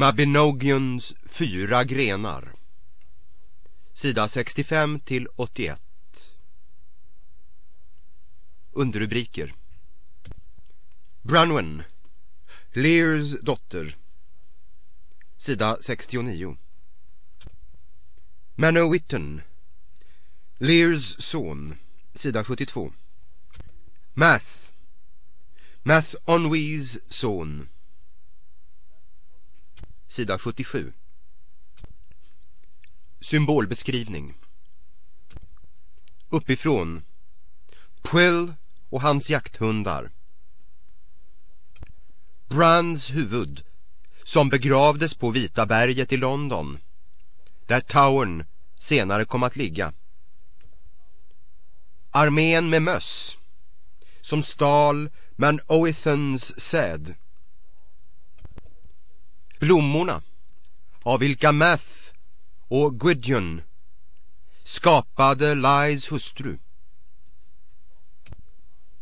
Mabinogions fyra grenar. Sida 65 till 81 Underrubriker. Branwen, Lears dotter. Sida 69 Manowitten Lears son. Sida 72 Math Math Onwees son. Sida 77 Symbolbeskrivning. Uppifrån. Quill och hans jakthundar. Brands huvud som begravdes på Vita berget i London där Towern senare kom att ligga. Armén med möss som stal Man Oethans säd. Blommorna av vilka Math och Gwydion skapade Lies hustru.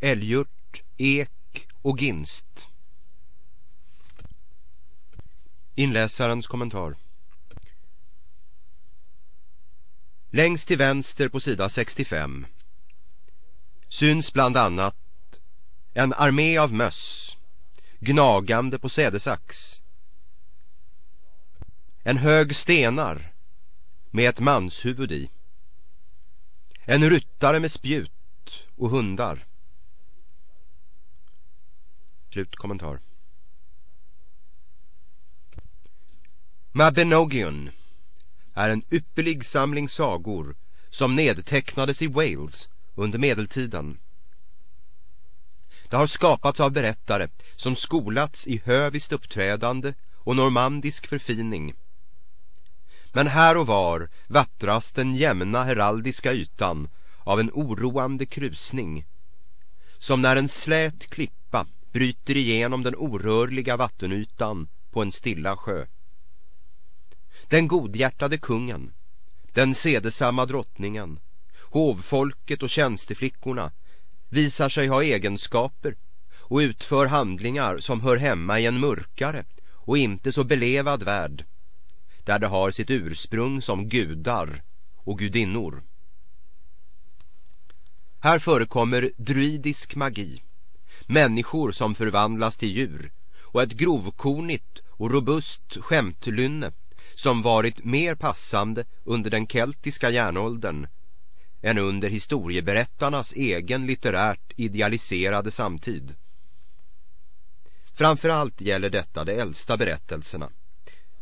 Älgjurt, ek och ginst. Inläsarens kommentar. Längst till vänster på sida 65 syns bland annat en armé av möss gnagande på sädesax en hög stenar med ett manshuvud i. En ryttare med spjut och hundar. Slutkommentar. Mabinogion är en ypperlig samling sagor som nedtecknades i Wales under medeltiden. Det har skapats av berättare som skolats i höviskt uppträdande och normandisk förfining men här och var vattras den jämna heraldiska ytan av en oroande krusning. Som när en slät klippa bryter igenom den orörliga vattenytan på en stilla sjö. Den godhjärtade kungen, den sedesamma drottningen, hovfolket och tjänsteflickorna visar sig ha egenskaper och utför handlingar som hör hemma i en mörkare och inte så belevad värld där det har sitt ursprung som gudar och gudinnor. Här förekommer druidisk magi, människor som förvandlas till djur och ett grovkornigt och robust skämtlynne som varit mer passande under den keltiska järnåldern än under historieberättarnas egen litterärt idealiserade samtid. Framförallt gäller detta de äldsta berättelserna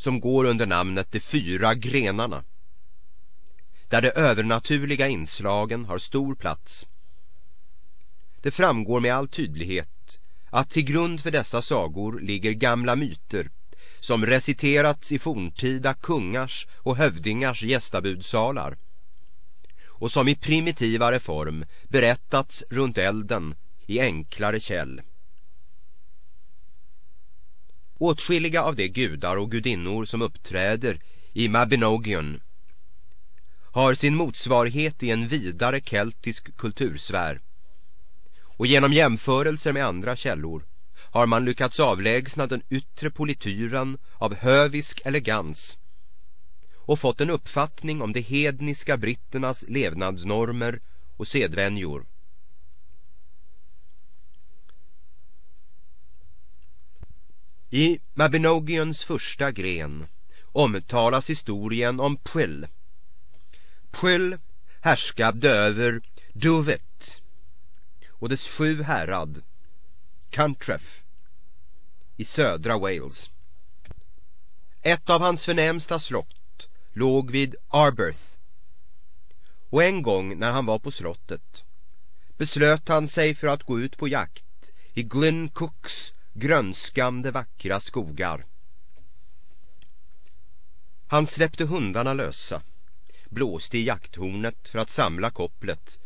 som går under namnet De fyra grenarna där de övernaturliga inslagen har stor plats. Det framgår med all tydlighet att till grund för dessa sagor ligger gamla myter som reciterats i forntida kungars och hövdingars gästabudsalar och som i primitivare form berättats runt elden i enklare käll. Åtskilliga av de gudar och gudinnor som uppträder i Mabinogion har sin motsvarighet i en vidare keltisk kultursfär. Och genom jämförelser med andra källor har man lyckats avlägsna den yttre polityren av hövisk elegans och fått en uppfattning om de hedniska britternas levnadsnormer och sedvänjor. I Mabinogions första gren omtalas historien om Pwyll. Pwyll härskade över Duvet och dess sju härad, Cantref, i södra Wales. Ett av hans förnämsta slott låg vid Arbeth och en gång när han var på slottet beslöt han sig för att gå ut på jakt i Glyn Cooks grönskande vackra skogar. Han släppte hundarna lösa, blåste i jakthornet för att samla kopplet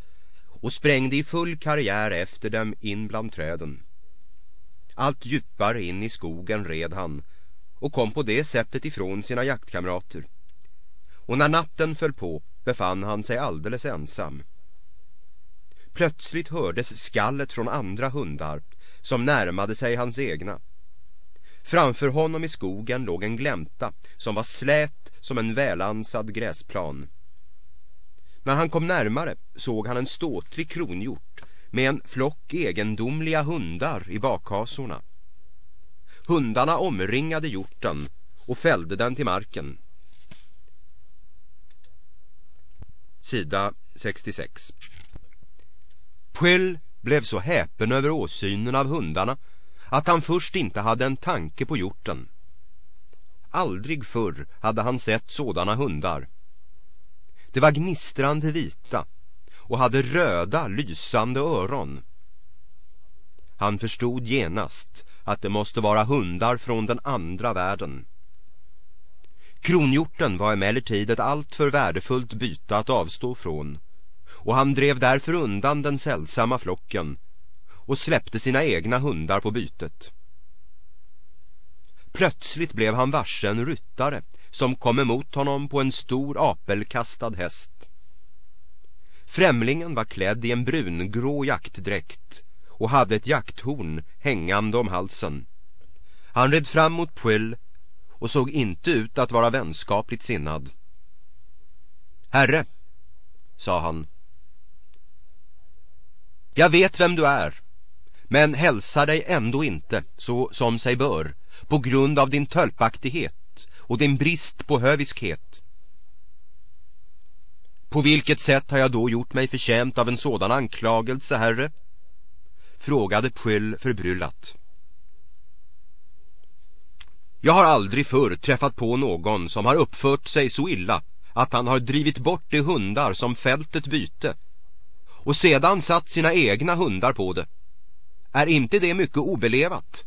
och sprängde i full karriär efter dem in bland träden. Allt djupare in i skogen red han och kom på det sättet ifrån sina jaktkamrater. Och när natten föll på befann han sig alldeles ensam. Plötsligt hördes skallet från andra hundar som närmade sig hans egna. Framför honom i skogen låg en glänta som var slät som en välansad gräsplan. När han kom närmare såg han en ståtlig kronhjort med en flock egendomliga hundar i bakhasorna. Hundarna omringade hjorten och fällde den till marken. Sida 66 Quill blev så häpen över åsynen av hundarna att han först inte hade en tanke på hjorten. Aldrig förr hade han sett sådana hundar. Det var gnistrande vita och hade röda lysande öron. Han förstod genast att det måste vara hundar från den andra världen. Kronhjorten var emellertid ett alltför värdefullt byte att avstå från och han drev därför undan den sällsamma flocken och släppte sina egna hundar på bytet. Plötsligt blev han varse en ryttare som kom emot honom på en stor apelkastad häst. Främlingen var klädd i en brungrå jaktdräkt och hade ett jakthorn hängande om halsen. Han red fram mot Puel och såg inte ut att vara vänskapligt sinnad. Herre, sa han. Jag vet vem du är, men hälsar dig ändå inte så som sig bör på grund av din tölpaktighet och din brist på höviskhet. På vilket sätt har jag då gjort mig förtjänt av en sådan anklagelse, herre? Frågade Pwyll förbryllat. Jag har aldrig förr träffat på någon som har uppfört sig så illa att han har drivit bort de hundar som fältet byte och sedan satt sina egna hundar på det. Är inte det mycket obelevat?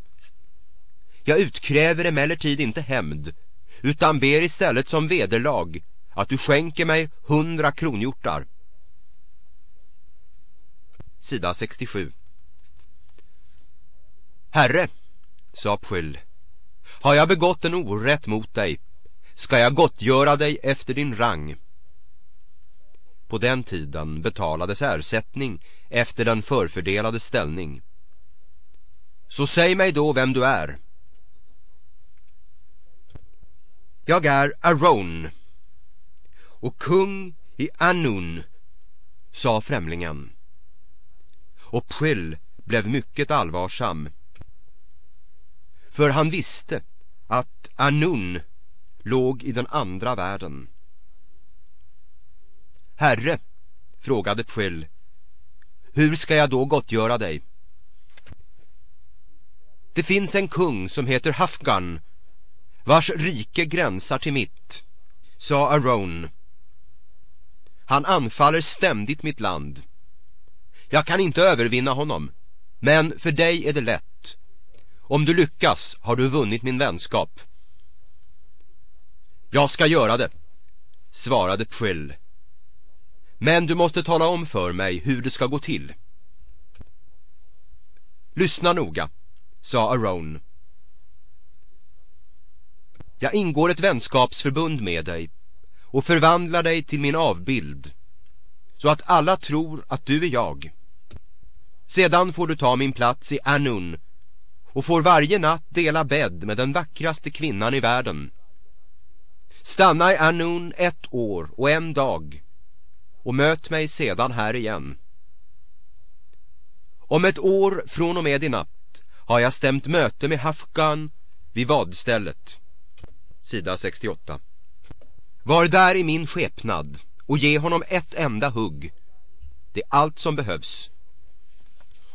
Jag utkräver emellertid inte hämnd utan ber istället som vederlag att du skänker mig hundra kronhjortar. Sida 67 Herre, sa Pskyll, har jag begått en orätt mot dig ska jag gottgöra dig efter din rang. På den tiden betalades ersättning efter den förfördelade ställning. Så säg mig då vem du är. Jag är Aron och kung i Anun, sa främlingen. Och Pwyll blev mycket allvarsam. För han visste att Anun låg i den andra världen. Herre, frågade Pwyll, hur ska jag då gottgöra dig? Det finns en kung som heter Hafgan, vars rike gränsar till mitt, sa Aron. Han anfaller ständigt mitt land. Jag kan inte övervinna honom, men för dig är det lätt. Om du lyckas har du vunnit min vänskap. Jag ska göra det, svarade Pwyll. Men du måste tala om för mig hur det ska gå till. Lyssna noga, sa Aron. Jag ingår ett vänskapsförbund med dig och förvandlar dig till min avbild så att alla tror att du är jag. Sedan får du ta min plats i Anun och får varje natt dela bädd med den vackraste kvinnan i världen. Stanna i Anun ett år och en dag och möt mig sedan här igen. Om ett år från och med i natt har jag stämt möte med Hafkan vid vadstället. Sida 68. Var där i min skepnad och ge honom ett enda hugg. Det är allt som behövs.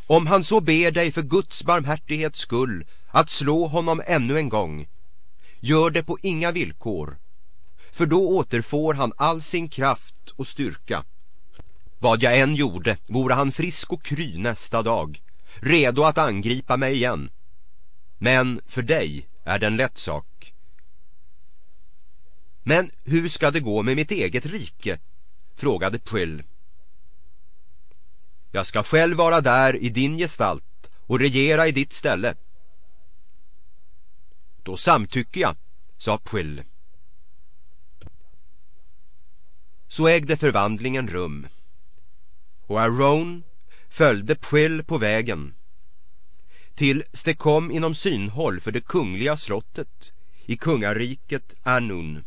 Om han så ber dig för Guds barmhärtighets skull att slå honom ännu en gång, gör det på inga villkor, för då återfår han all sin kraft och styrka. Vad jag än gjorde vore han frisk och kry nästa dag, redo att angripa mig igen. Men för dig är det en lätt sak. Men hur ska det gå med mitt eget rike? frågade Pwyll. Jag ska själv vara där i din gestalt och regera i ditt ställe. Då samtycker jag, sa Pwyll. Så ägde förvandlingen rum. Och Aaron följde Pwyll på vägen. tills det kom inom synhåll för det kungliga slottet i kungariket Anun.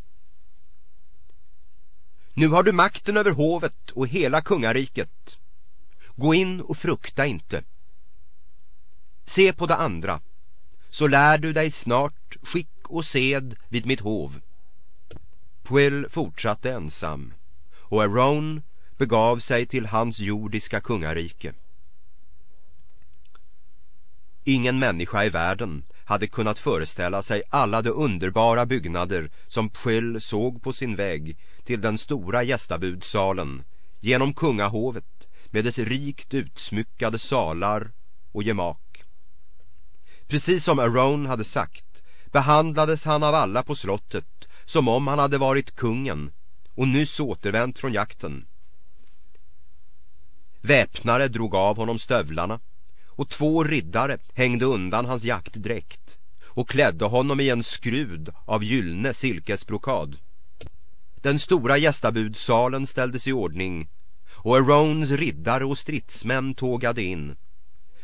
Nu har du makten över hovet och hela kungariket. Gå in och frukta inte. Se på det andra, så lär du dig snart skick och sed vid mitt hov. Puel fortsatte ensam, och Aron begav sig till hans jordiska kungarike. Ingen människa i världen hade kunnat föreställa sig alla de underbara byggnader som Puel såg på sin väg till den stora gästabudsalen genom kungahovet med dess rikt utsmyckade salar och gemak. Precis som Aron hade sagt behandlades han av alla på slottet som om han hade varit kungen och nyss återvänt från jakten. Väpnare drog av honom stövlarna och två riddare hängde undan hans jaktdräkt och klädde honom i en skrud av gyllne silkesbrokad. Den stora gästabudsalen ställdes i ordning och Arons riddare och stridsmän tågade in.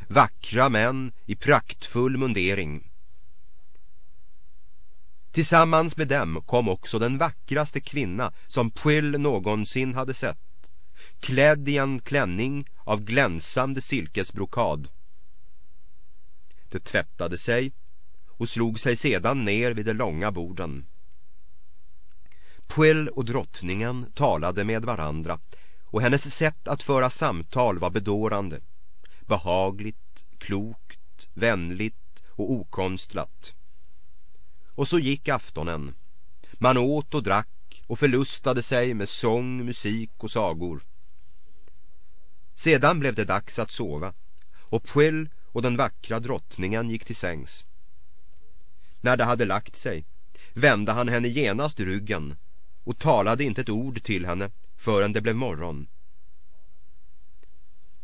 Vackra män i praktfull mundering. Tillsammans med dem kom också den vackraste kvinna som Puel någonsin hade sett. Klädd i en klänning av glänsande silkesbrokad. Det tvättade sig och slog sig sedan ner vid de långa borden. Puel och drottningen talade med varandra och hennes sätt att föra samtal var bedårande. Behagligt, klokt, vänligt och okonstlat. Och så gick aftonen. Man åt och drack och förlustade sig med sång, musik och sagor. Sedan blev det dags att sova och Puel och den vackra drottningen gick till sängs. När det hade lagt sig vände han henne genast ryggen och talade inte ett ord till henne förrän det blev morgon.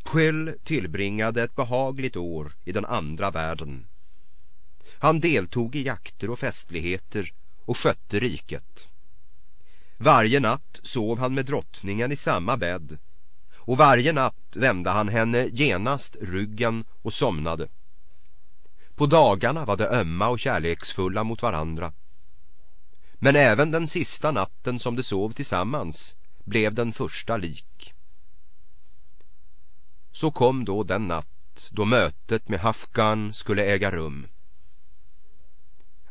Puel tillbringade ett behagligt år i den andra världen. Han deltog i jakter och festligheter och skötte riket. Varje natt sov han med drottningen i samma bädd och varje natt vände han henne genast ryggen och somnade. På dagarna var de ömma och kärleksfulla mot varandra. Men även den sista natten som de sov tillsammans blev den första lik. Så kom då den natt då mötet med Hafgan skulle äga rum.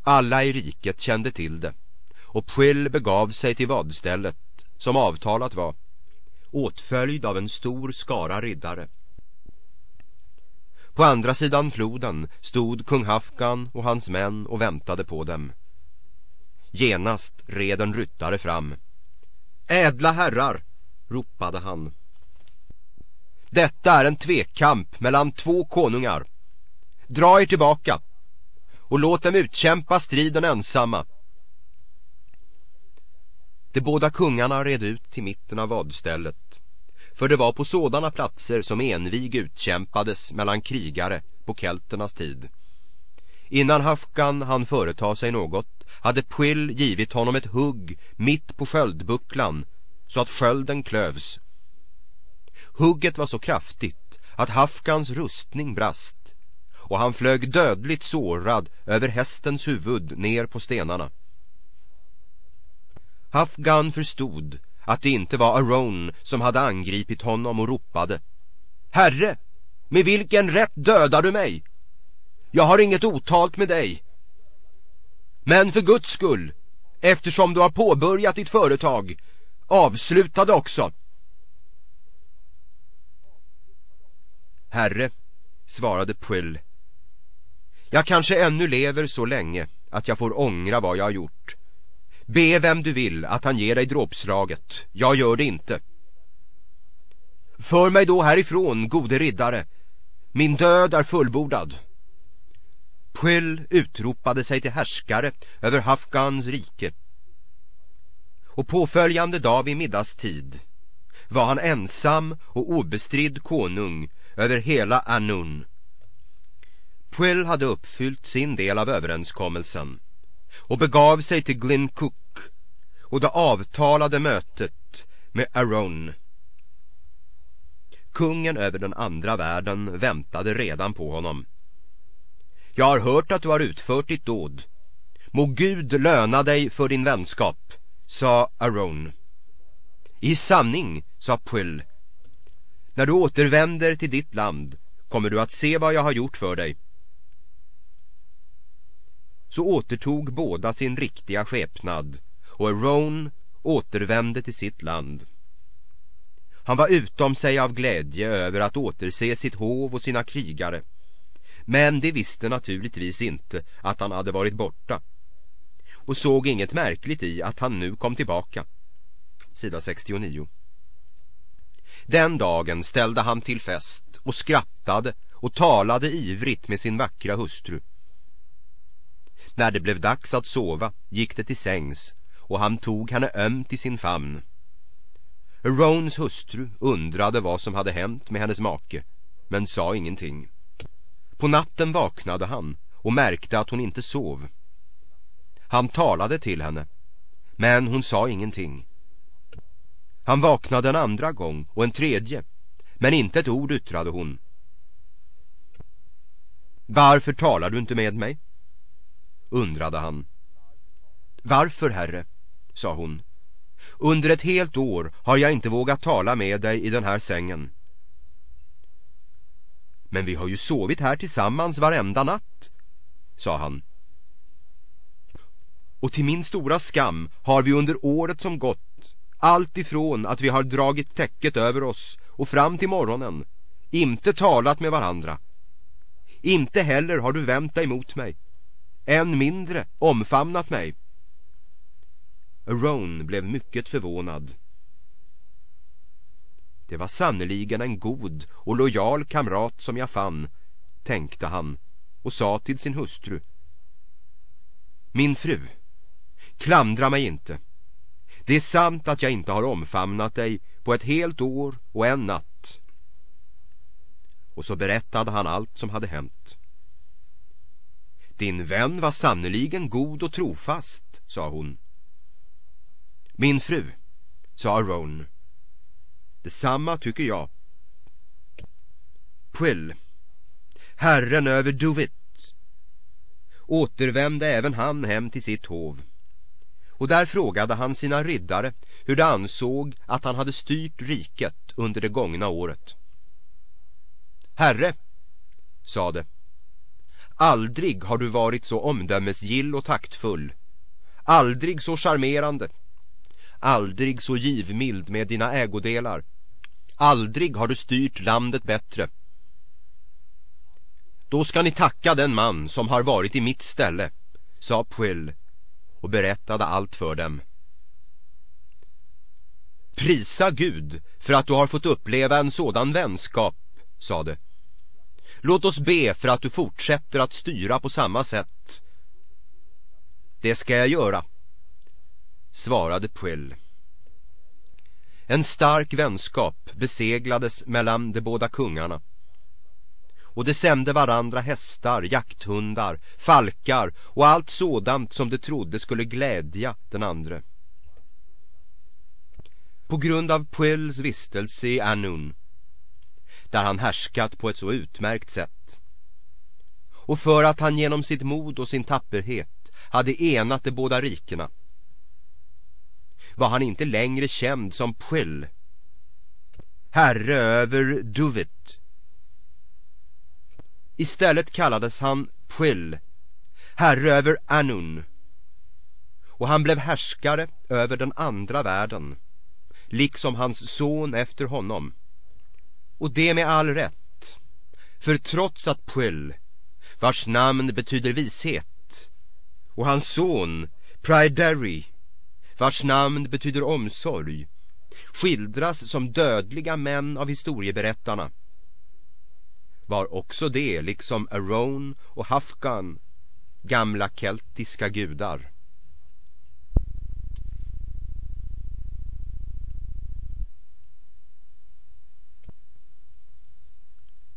Alla i riket kände till det och Puel begav sig till vadstället som avtalat var åtföljd av en stor skara riddare. På andra sidan floden stod kung Hafgan och hans män och väntade på dem. Genast red en ryttare fram. Ädla herrar, ropade han. Detta är en tvekamp mellan två konungar. Dra er tillbaka och låt dem utkämpa striden ensamma. De båda kungarna red ut till mitten av vadstället. För det var på sådana platser som envig utkämpades mellan krigare på kelternas tid. Innan Hafkan han företa sig något hade Puil givit honom ett hugg mitt på sköldbucklan så att skölden klövs. Hugget var så kraftigt att Hafkans rustning brast och han flög dödligt sårad över hästens huvud ner på stenarna. Hafgan förstod att det inte var Aron som hade angripit honom och ropade Herre, med vilken rätt dödar du mig? Jag har inget otalt med dig. Men för Guds skull, eftersom du har påbörjat ditt företag, avsluta det också. Herre, svarade Prill jag kanske ännu lever så länge att jag får ångra vad jag har gjort. Be vem du vill att han ger dig dråpslaget. Jag gör det inte. För mig då härifrån, gode riddare. Min död är fullbordad. Puel utropade sig till härskare över Hafgans rike. Och påföljande dag vid middagstid var han ensam och obestridd konung över hela Anun. Puel hade uppfyllt sin del av överenskommelsen och begav sig till Glyn Cook och det avtalade mötet med Aron. Kungen över den andra världen väntade redan på honom. Jag har hört att du har utfört ditt dåd. Må Gud löna dig för din vänskap, sa Aron. I sanning, sa Pwill. När du återvänder till ditt land kommer du att se vad jag har gjort för dig. Så återtog båda sin riktiga skepnad och Aron återvände till sitt land. Han var utom sig av glädje över att återse sitt hov och sina krigare. Men de visste naturligtvis inte att han hade varit borta och såg inget märkligt i att han nu kom tillbaka. Sida 69. Den dagen ställde han till fest och skrattade och talade ivrigt med sin vackra hustru. När det blev dags att sova gick det till sängs och han tog henne ömt i sin famn. Rones hustru undrade vad som hade hänt med hennes make, men sa ingenting. På natten vaknade han och märkte att hon inte sov. Han talade till henne, men hon sa ingenting. Han vaknade en andra gång och en tredje, men inte ett ord yttrade hon. Varför talar du inte med mig? Undrade han. Varför, herre? sa hon. Under ett helt år har jag inte vågat tala med dig i den här sängen. Men vi har ju sovit här tillsammans varenda natt, sa han. Och till min stora skam har vi under året som gått, allt ifrån att vi har dragit täcket över oss och fram till morgonen, inte talat med varandra. Inte heller har du vänt dig mot mig, än mindre omfamnat mig. Roan blev mycket förvånad. Det var sannoliken en god och lojal kamrat som jag fann, tänkte han och sa till sin hustru. Min fru, klandra mig inte. Det är sant att jag inte har omfamnat dig på ett helt år och en natt. Och så berättade han allt som hade hänt. Din vän var sannoliken god och trofast, sa hon. Min fru, sa Ron. Detsamma tycker jag. Quill, herren över Duvit, återvände även han hem till sitt hov. Och där frågade han sina riddare hur de ansåg att han hade styrt riket under det gångna året. Herre, sade, aldrig har du varit så omdömesgill och taktfull, aldrig så charmerande aldrig så givmild med dina ägodelar. Aldrig har du styrt landet bättre. Då ska ni tacka den man som har varit i mitt ställe, sa Pwill och berättade allt för dem. Prisa Gud för att du har fått uppleva en sådan vänskap, sade. Låt oss be för att du fortsätter att styra på samma sätt. Det ska jag göra svarade Puel. En stark vänskap beseglades mellan de båda kungarna. Och de sände varandra hästar, jakthundar, falkar och allt sådant som de trodde skulle glädja den andre. På grund av Pwills vistelse i Anun, där han härskat på ett så utmärkt sätt, och för att han genom sitt mod och sin tapperhet hade enat de båda rikena, var han inte längre känd som Pschill herre över Duvit. Istället kallades han Pschill herre över Anun. Och han blev härskare över den andra världen, liksom hans son efter honom. Och det med all rätt, för trots att Puel, vars namn betyder vishet, och hans son Pryderi vars namn betyder omsorg, skildras som dödliga män av historieberättarna, var också det, liksom Aron och Hafkan, gamla keltiska gudar.